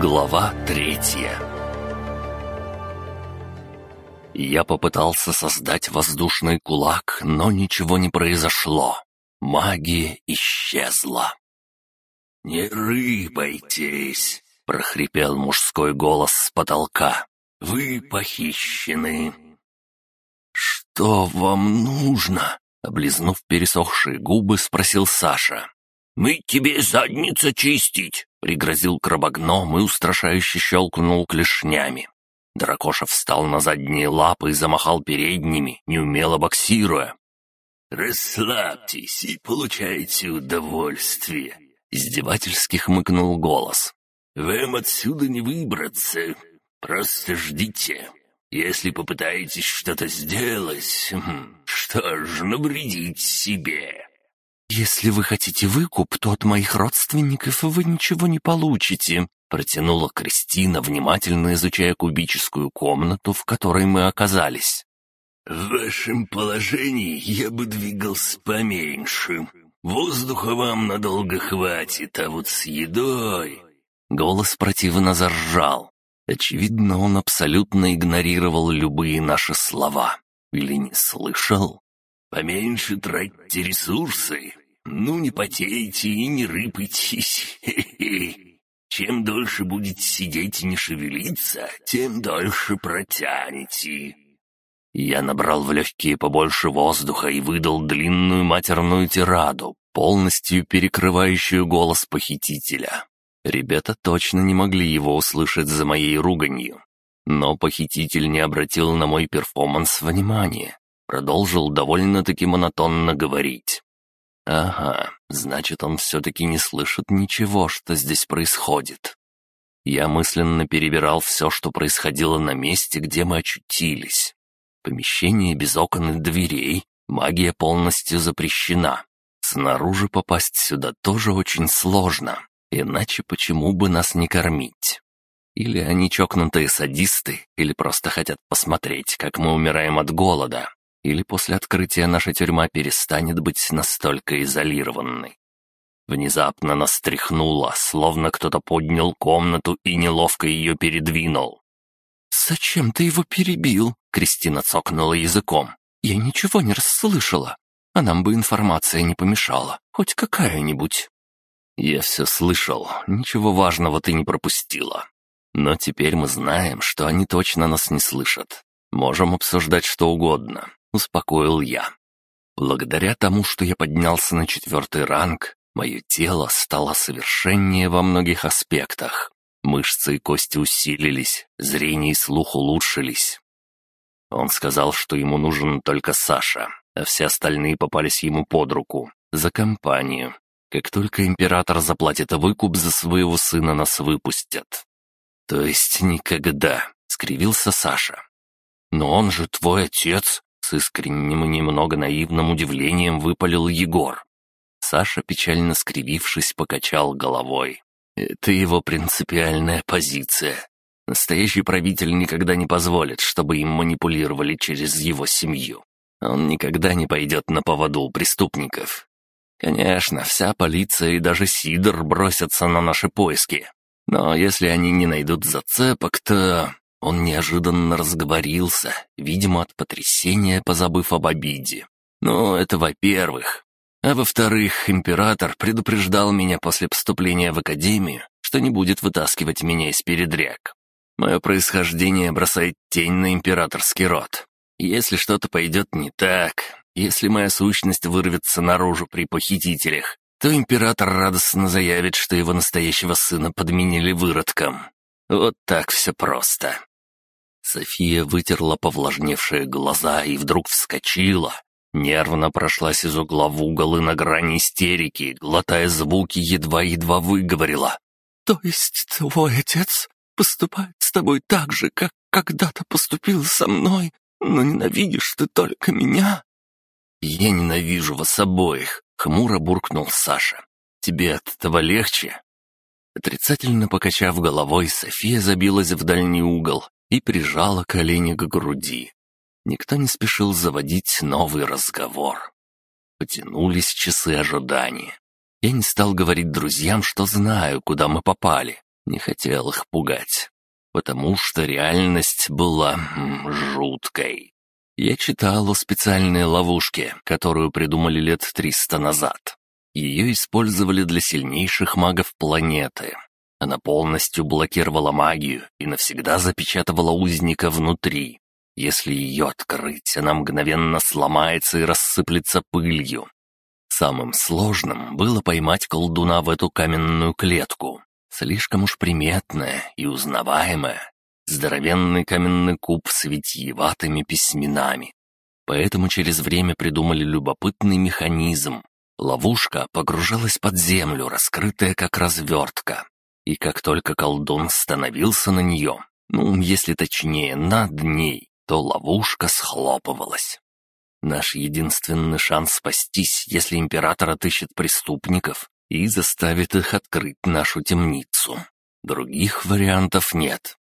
Глава третья Я попытался создать воздушный кулак, но ничего не произошло. Магия исчезла. «Не рыпайтесь!» — прохрипел мужской голос с потолка. «Вы похищены!» «Что вам нужно?» — облизнув пересохшие губы, спросил Саша. «Мы тебе задницу чистить!» — пригрозил крабогном и устрашающе щелкнул клешнями. Дракоша встал на задние лапы и замахал передними, неумело боксируя. «Расслабьтесь и получайте удовольствие!» — издевательски хмыкнул голос. «Вам отсюда не выбраться. Просто ждите. Если попытаетесь что-то сделать, хм, что ж, навредить себе». «Если вы хотите выкуп, то от моих родственников вы ничего не получите», протянула Кристина, внимательно изучая кубическую комнату, в которой мы оказались. «В вашем положении я бы двигался поменьше. Воздуха вам надолго хватит, а вот с едой...» Голос противно заржал. Очевидно, он абсолютно игнорировал любые наши слова. Или не слышал. Поменьше тратьте ресурсы. Ну, не потейте и не рыпайтесь. Чем дольше будете сидеть и не шевелиться, тем дольше протянете». Я набрал в легкие побольше воздуха и выдал длинную матерную тираду, полностью перекрывающую голос похитителя. Ребята точно не могли его услышать за моей руганью. Но похититель не обратил на мой перформанс внимания. Продолжил довольно-таки монотонно говорить. «Ага, значит, он все-таки не слышит ничего, что здесь происходит». Я мысленно перебирал все, что происходило на месте, где мы очутились. Помещение без окон и дверей, магия полностью запрещена. Снаружи попасть сюда тоже очень сложно, иначе почему бы нас не кормить? Или они чокнутые садисты, или просто хотят посмотреть, как мы умираем от голода или после открытия наша тюрьма перестанет быть настолько изолированной. Внезапно нас тряхнуло, словно кто-то поднял комнату и неловко ее передвинул. «Зачем ты его перебил?» — Кристина цокнула языком. «Я ничего не расслышала, а нам бы информация не помешала, хоть какая-нибудь». «Я все слышал, ничего важного ты не пропустила. Но теперь мы знаем, что они точно нас не слышат. Можем обсуждать что угодно. — успокоил я. Благодаря тому, что я поднялся на четвертый ранг, мое тело стало совершеннее во многих аспектах. Мышцы и кости усилились, зрение и слух улучшились. Он сказал, что ему нужен только Саша, а все остальные попались ему под руку, за компанию. Как только император заплатит выкуп за своего сына, нас выпустят. То есть никогда, — скривился Саша. «Но он же твой отец!» С искренним и немного наивным удивлением выпалил Егор. Саша, печально скривившись, покачал головой. «Это его принципиальная позиция. Настоящий правитель никогда не позволит, чтобы им манипулировали через его семью. Он никогда не пойдет на поводу у преступников. Конечно, вся полиция и даже Сидор бросятся на наши поиски. Но если они не найдут зацепок, то он неожиданно разговорился, видимо, от потрясения позабыв об обиде. Ну, это во-первых. А во-вторых, император предупреждал меня после поступления в академию, что не будет вытаскивать меня из передряг. Мое происхождение бросает тень на императорский род. Если что-то пойдет не так, если моя сущность вырвется наружу при похитителях, то император радостно заявит, что его настоящего сына подменили выродком. Вот так все просто. София вытерла повлажневшие глаза и вдруг вскочила. Нервно прошлась из угла в угол и на грани истерики, глотая звуки, едва-едва выговорила. «То есть твой отец поступает с тобой так же, как когда-то поступил со мной, но ненавидишь ты только меня?» «Я ненавижу вас обоих», — хмуро буркнул Саша. «Тебе от этого легче?» Отрицательно покачав головой, София забилась в дальний угол и прижала колени к груди. Никто не спешил заводить новый разговор. Потянулись часы ожидания. Я не стал говорить друзьям, что знаю, куда мы попали. Не хотел их пугать, потому что реальность была жуткой. Я читал о специальной ловушке, которую придумали лет триста назад. Ее использовали для сильнейших магов планеты. Она полностью блокировала магию и навсегда запечатывала узника внутри. Если ее открыть, она мгновенно сломается и рассыплется пылью. Самым сложным было поймать колдуна в эту каменную клетку. Слишком уж приметная и узнаваемая, здоровенный каменный куб с витиеватыми письменами. Поэтому через время придумали любопытный механизм. Ловушка погружалась под землю, раскрытая как развертка. И как только колдун становился на нее, ну, если точнее, над ней, то ловушка схлопывалась. Наш единственный шанс спастись, если император отыщет преступников и заставит их открыть нашу темницу. Других вариантов нет.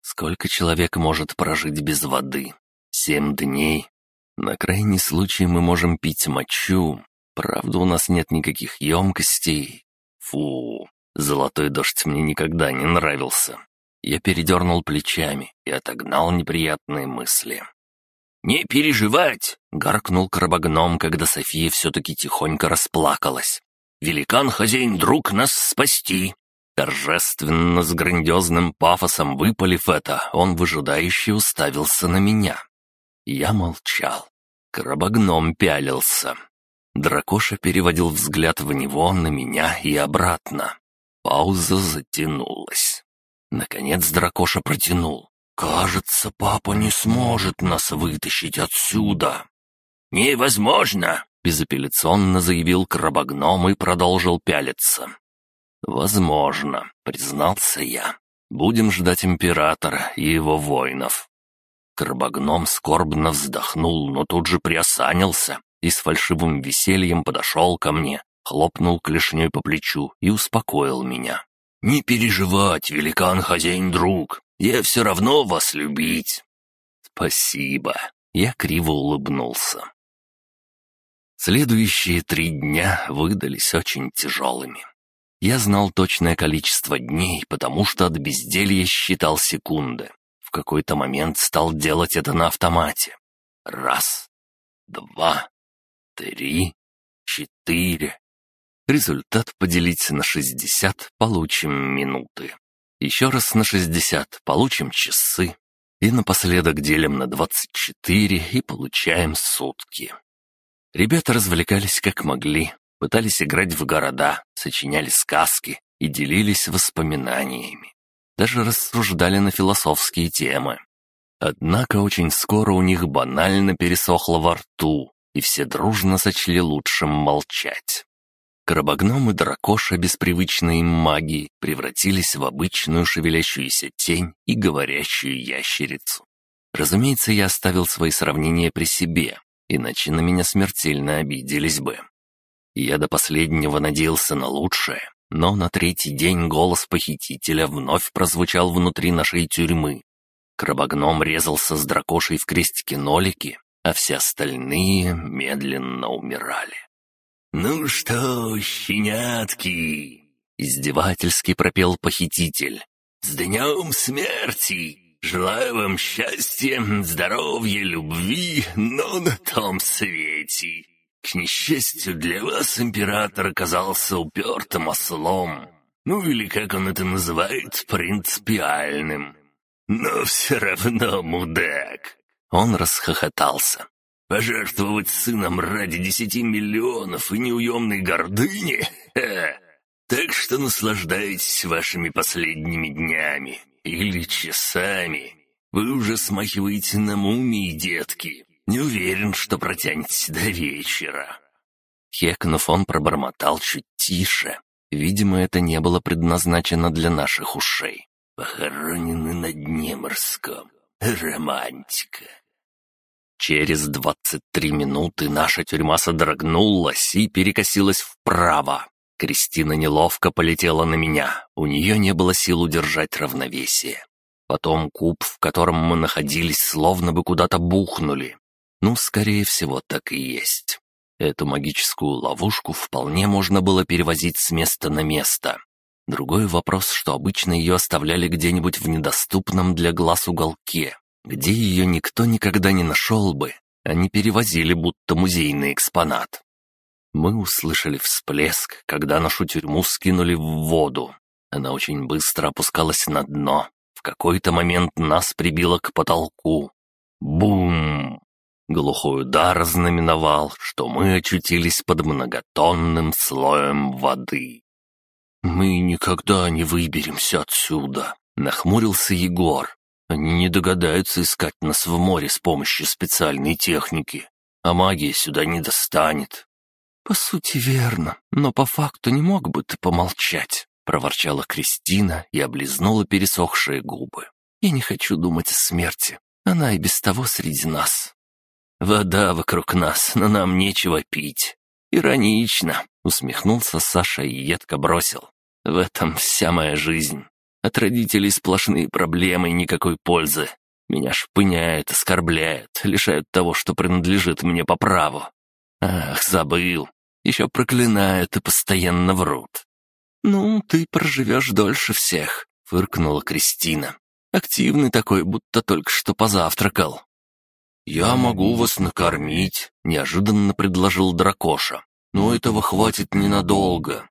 Сколько человек может прожить без воды? Семь дней. На крайний случай мы можем пить мочу. Правда, у нас нет никаких емкостей. Фу, золотой дождь мне никогда не нравился. Я передернул плечами и отогнал неприятные мысли. «Не переживать!» — гаркнул крабогном, когда София все-таки тихонько расплакалась. «Великан-хозяин друг нас спасти. Торжественно, с грандиозным пафосом выпалив это, он выжидающе уставился на меня. Я молчал. Крабогном пялился. Дракоша переводил взгляд в него, на меня и обратно. Пауза затянулась. Наконец Дракоша протянул. «Кажется, папа не сможет нас вытащить отсюда». «Невозможно!» — безапелляционно заявил крабогном и продолжил пялиться. «Возможно», — признался я. «Будем ждать императора и его воинов». Крабогном скорбно вздохнул, но тут же приосанился и с фальшивым весельем подошел ко мне, хлопнул клешней по плечу и успокоил меня. «Не переживать, великан-хозяин-друг, я все равно вас любить». «Спасибо», — я криво улыбнулся. Следующие три дня выдались очень тяжелыми. Я знал точное количество дней, потому что от безделья считал секунды. В какой-то момент стал делать это на автомате. Раз, два, три, четыре. Результат поделить на шестьдесят, получим минуты. Еще раз на шестьдесят, получим часы. И напоследок делим на двадцать четыре и получаем сутки. Ребята развлекались как могли, пытались играть в города, сочиняли сказки и делились воспоминаниями. Даже рассуждали на философские темы. Однако очень скоро у них банально пересохло во рту, и все дружно сочли лучшим молчать. Крабогном и дракоша без привычной им магии превратились в обычную шевелящуюся тень и говорящую ящерицу. Разумеется, я оставил свои сравнения при себе, иначе на меня смертельно обиделись бы. Я до последнего надеялся на лучшее, но на третий день голос похитителя вновь прозвучал внутри нашей тюрьмы. Крабогном резался с дракошей в крестике-нолике, а все остальные медленно умирали. «Ну что, щенятки!» — издевательски пропел похититель. «С днем смерти! Желаю вам счастья, здоровья, любви, но на том свете!» К несчастью для вас, император оказался упертым ослом. Ну или, как он это называет, принципиальным. Но все равно мудак. Он расхохотался. Пожертвовать сыном ради десяти миллионов и неуемной гордыни? Ха! Так что наслаждайтесь вашими последними днями или часами. Вы уже смахиваете на мумии, детки. Не уверен, что протянете до вечера». Хекнув, он пробормотал чуть тише. Видимо, это не было предназначено для наших ушей. «Похоронены на дне морском. Романтика». Через двадцать три минуты наша тюрьма содрогнулась и перекосилась вправо. Кристина неловко полетела на меня. У нее не было сил удержать равновесие. Потом куб, в котором мы находились, словно бы куда-то бухнули. Ну, скорее всего, так и есть. Эту магическую ловушку вполне можно было перевозить с места на место. Другой вопрос, что обычно ее оставляли где-нибудь в недоступном для глаз уголке, где ее никто никогда не нашел бы, не перевозили будто музейный экспонат. Мы услышали всплеск, когда нашу тюрьму скинули в воду. Она очень быстро опускалась на дно. В какой-то момент нас прибило к потолку. Бум! Глухой удар знаменовал, что мы очутились под многотонным слоем воды. «Мы никогда не выберемся отсюда», — нахмурился Егор. «Они не догадаются искать нас в море с помощью специальной техники, а магия сюда не достанет». «По сути, верно, но по факту не мог бы ты помолчать», — проворчала Кристина и облизнула пересохшие губы. «Я не хочу думать о смерти. Она и без того среди нас». «Вода вокруг нас, но нам нечего пить. Иронично», — усмехнулся Саша и едко бросил. «В этом вся моя жизнь. От родителей сплошные проблемы и никакой пользы. Меня шпыняет, оскорбляет, лишают того, что принадлежит мне по праву. Ах, забыл. Еще проклинают и постоянно врут». «Ну, ты проживешь дольше всех», — фыркнула Кристина. «Активный такой, будто только что позавтракал. «Я могу вас накормить», — неожиданно предложил Дракоша. «Но этого хватит ненадолго».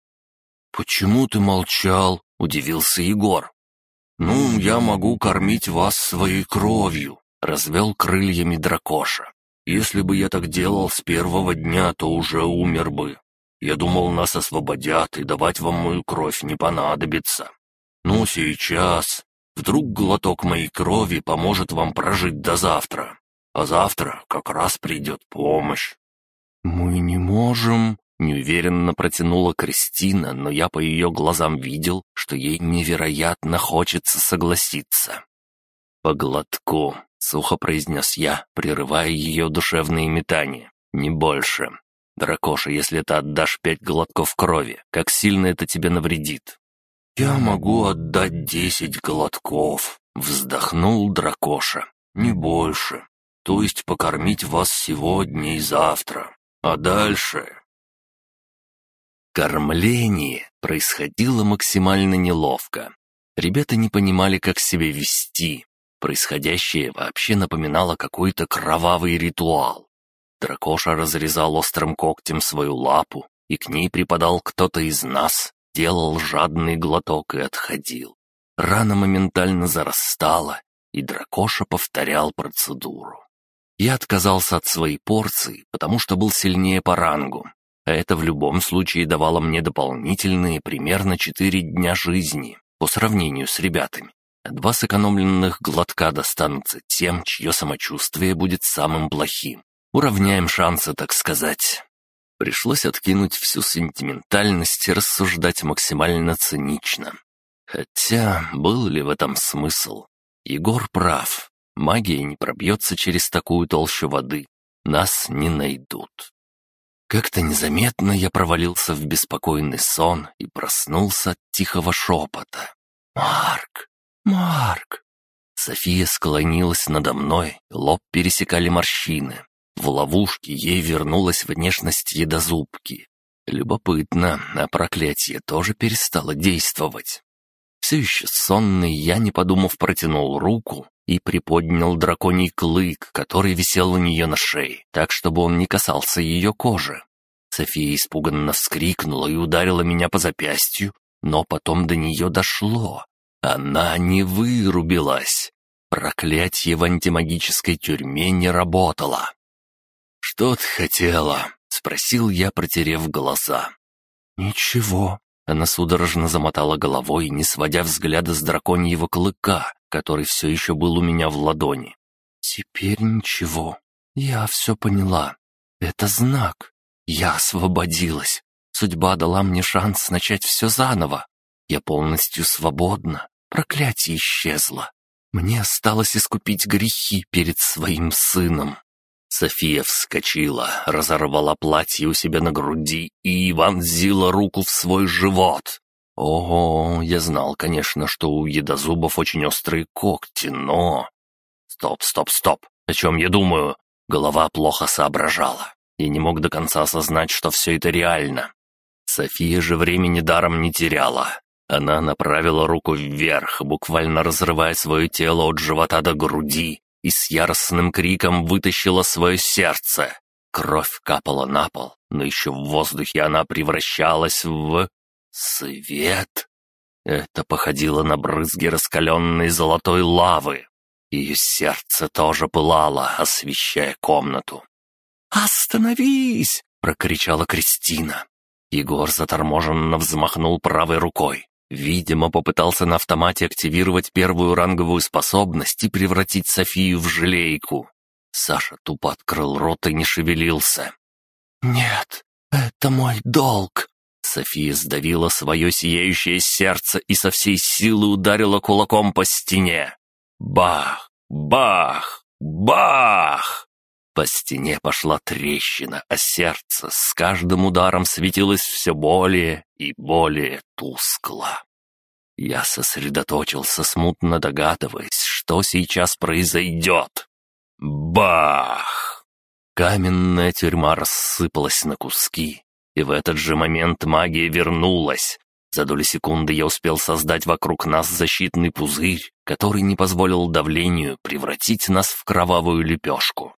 «Почему ты молчал?» — удивился Егор. «Ну, я могу кормить вас своей кровью», — развел крыльями Дракоша. «Если бы я так делал с первого дня, то уже умер бы. Я думал, нас освободят, и давать вам мою кровь не понадобится. Ну, сейчас. Вдруг глоток моей крови поможет вам прожить до завтра а завтра как раз придет помощь». «Мы не можем», — неуверенно протянула Кристина, но я по ее глазам видел, что ей невероятно хочется согласиться. «По глотку», — сухо произнес я, прерывая ее душевные метания. «Не больше. Дракоша, если ты отдашь пять глотков крови, как сильно это тебе навредит?» «Я могу отдать десять глотков», — вздохнул Дракоша. «Не больше то есть покормить вас сегодня и завтра. А дальше...» Кормление происходило максимально неловко. Ребята не понимали, как себя вести. Происходящее вообще напоминало какой-то кровавый ритуал. Дракоша разрезал острым когтем свою лапу, и к ней припадал кто-то из нас, делал жадный глоток и отходил. Рана моментально зарастала, и Дракоша повторял процедуру. Я отказался от своей порции, потому что был сильнее по рангу, а это в любом случае давало мне дополнительные примерно четыре дня жизни по сравнению с ребятами. А два сэкономленных глотка достанутся тем, чье самочувствие будет самым плохим. Уравняем шансы, так сказать. Пришлось откинуть всю сентиментальность и рассуждать максимально цинично. Хотя, был ли в этом смысл? Егор прав. Магия не пробьется через такую толщу воды. Нас не найдут. Как-то незаметно я провалился в беспокойный сон и проснулся от тихого шепота. «Марк! Марк!» София склонилась надо мной, лоб пересекали морщины. В ловушке ей вернулась внешность едозубки. Любопытно, а проклятие тоже перестало действовать. Все еще сонный, я, не подумав, протянул руку и приподнял драконий клык, который висел у нее на шее, так, чтобы он не касался ее кожи. София испуганно вскрикнула и ударила меня по запястью, но потом до нее дошло. Она не вырубилась. Проклятие в антимагической тюрьме не работало. «Что ты хотела?» — спросил я, протерев глаза. «Ничего». Она судорожно замотала головой, не сводя взгляда с драконьего клыка, который все еще был у меня в ладони. «Теперь ничего. Я все поняла. Это знак. Я освободилась. Судьба дала мне шанс начать все заново. Я полностью свободна. Проклятие исчезло. Мне осталось искупить грехи перед своим сыном». София вскочила, разорвала платье у себя на груди и вонзила руку в свой живот. Ого, я знал, конечно, что у едозубов очень острые когти, но... Стоп, стоп, стоп. О чем я думаю? Голова плохо соображала. Я не мог до конца осознать, что все это реально. София же времени даром не теряла. Она направила руку вверх, буквально разрывая свое тело от живота до груди, и с яростным криком вытащила свое сердце. Кровь капала на пол, но еще в воздухе она превращалась в... свет. Это походило на брызги раскаленной золотой лавы. Ее сердце тоже пылало, освещая комнату. «Остановись!» — прокричала Кристина. Егор заторможенно взмахнул правой рукой. Видимо, попытался на автомате активировать первую ранговую способность и превратить Софию в желейку. Саша тупо открыл рот и не шевелился. «Нет, это мой долг!» София сдавила свое сияющее сердце и со всей силы ударила кулаком по стене. Бах! Бах! Бах! По стене пошла трещина, а сердце с каждым ударом светилось все более и более тускло. Я сосредоточился, смутно догадываясь, что сейчас произойдет. Бах! Каменная тюрьма рассыпалась на куски, и в этот же момент магия вернулась. За доли секунды я успел создать вокруг нас защитный пузырь, который не позволил давлению превратить нас в кровавую лепешку.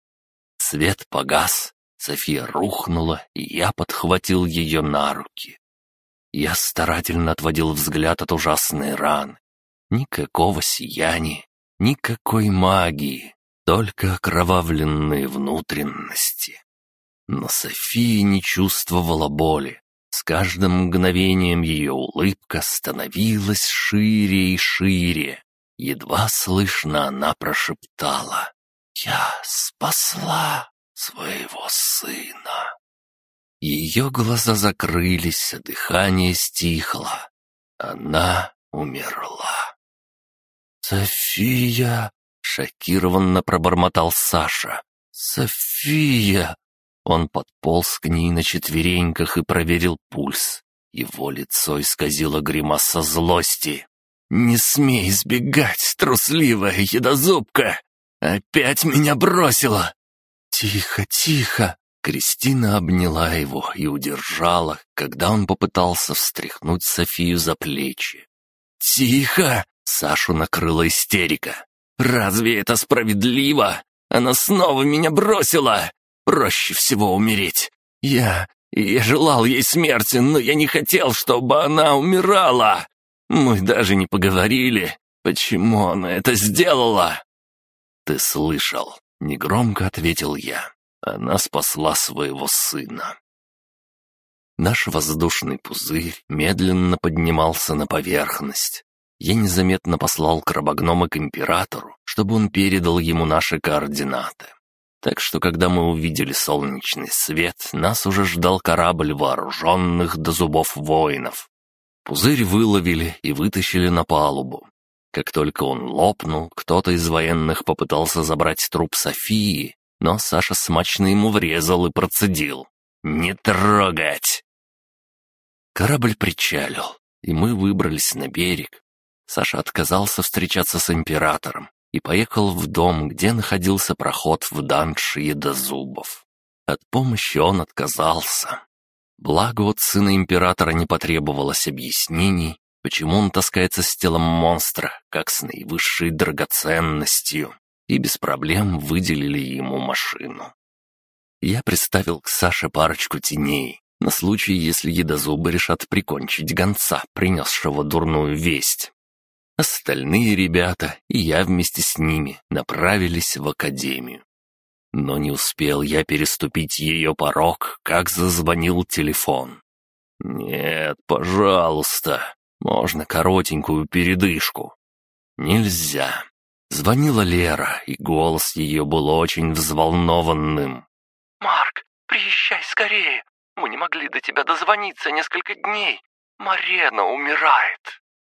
Свет погас, София рухнула, и я подхватил ее на руки. Я старательно отводил взгляд от ужасной раны. Никакого сияния, никакой магии, только окровавленные внутренности. Но София не чувствовала боли. С каждым мгновением ее улыбка становилась шире и шире. Едва слышно она прошептала. «Я спасла своего сына». Ее глаза закрылись, а дыхание стихло. Она умерла. «София!» — шокированно пробормотал Саша. «София!» Он подполз к ней на четвереньках и проверил пульс. Его лицо исказило гримаса злости. «Не смей избегать, трусливая едозубка! Опять меня бросила!» «Тихо, тихо!» Кристина обняла его и удержала, когда он попытался встряхнуть Софию за плечи. «Тихо!» — Сашу накрыла истерика. «Разве это справедливо? Она снова меня бросила! Проще всего умереть! Я... я желал ей смерти, но я не хотел, чтобы она умирала! Мы даже не поговорили, почему она это сделала!» «Ты слышал?» — негромко ответил я. Она спасла своего сына. Наш воздушный пузырь медленно поднимался на поверхность. Я незаметно послал крабогнома к императору, чтобы он передал ему наши координаты. Так что, когда мы увидели солнечный свет, нас уже ждал корабль вооруженных до зубов воинов. Пузырь выловили и вытащили на палубу. Как только он лопнул, кто-то из военных попытался забрать труп Софии, но Саша смачно ему врезал и процедил. «Не трогать!» Корабль причалил, и мы выбрались на берег. Саша отказался встречаться с императором и поехал в дом, где находился проход в данж едозубов. От помощи он отказался. Благо от сына императора не потребовалось объяснений, почему он таскается с телом монстра, как с наивысшей драгоценностью, и без проблем выделили ему машину. Я приставил к Саше парочку теней, на случай, если едозубы решат прикончить гонца, принесшего дурную весть. Остальные ребята, и я вместе с ними, направились в академию. Но не успел я переступить ее порог, как зазвонил телефон. «Нет, пожалуйста, можно коротенькую передышку». «Нельзя». Звонила Лера, и голос ее был очень взволнованным. «Марк, приезжай скорее. Мы не могли до тебя дозвониться несколько дней. Марена умирает».